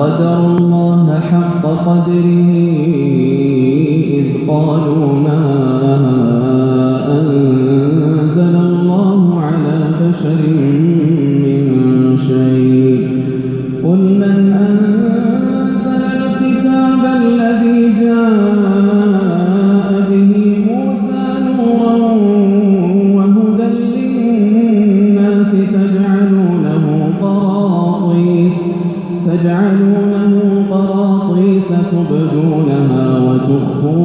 قدر الله حق قدره إذ قالوا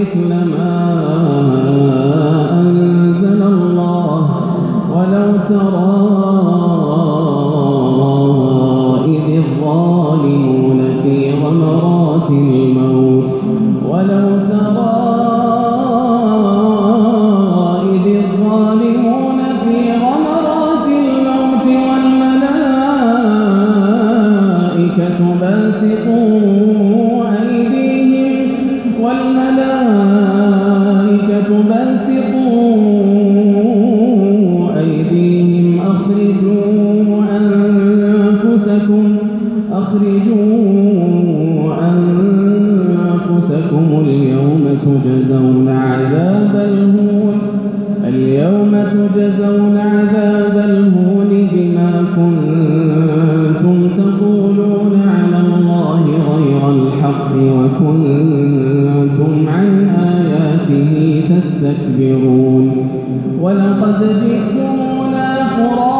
مثل ما كنتم عن آياته تستكبرون ولقد جئتمونا فرادا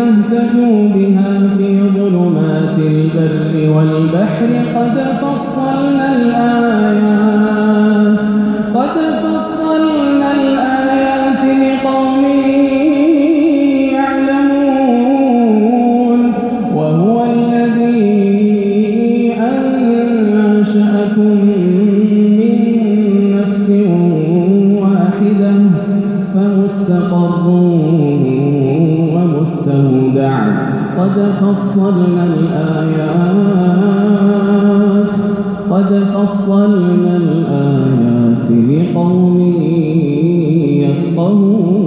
تهتدوا بها في ظلمات البر والبحر قد فصلنا الآيات. فصلنا الآيات. قد فصلنا الآيات لقوم يفقهون.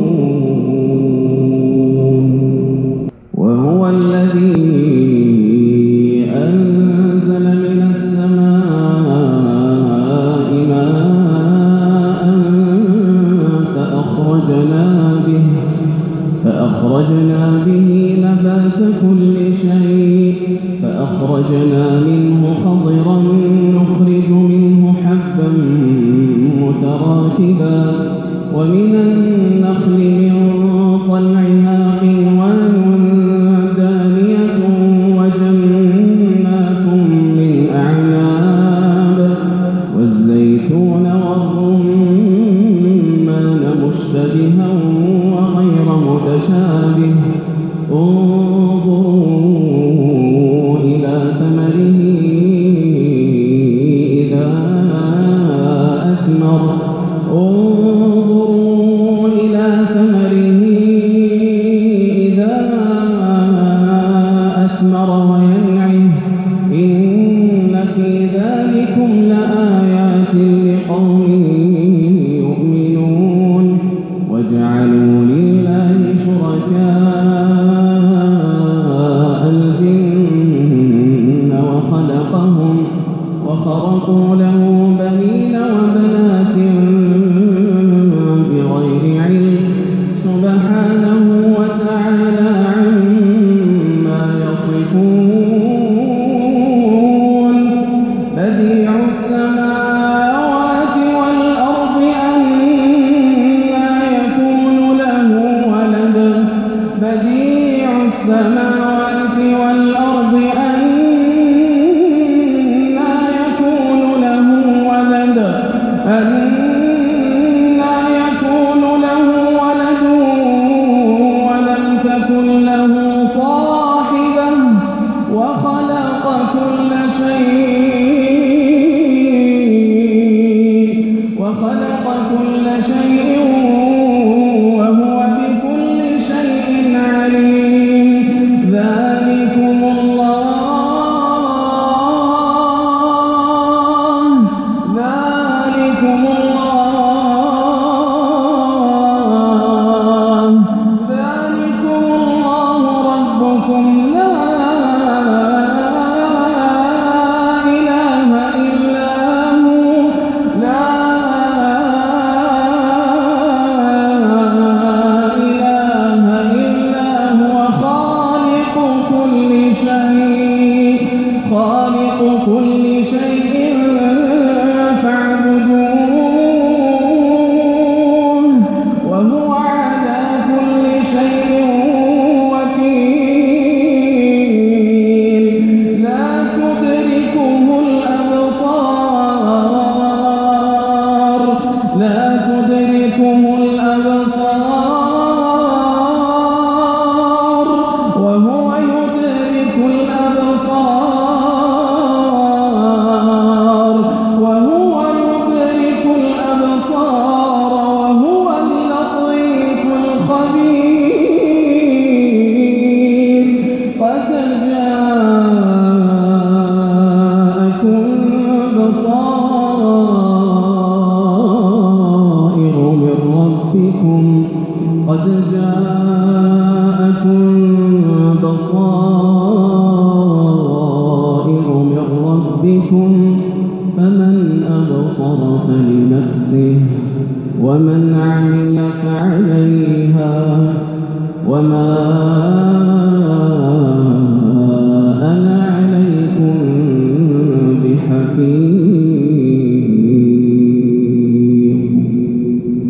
تخلیق أبصر فلنفسه ومن عمل فعليها وما أبصر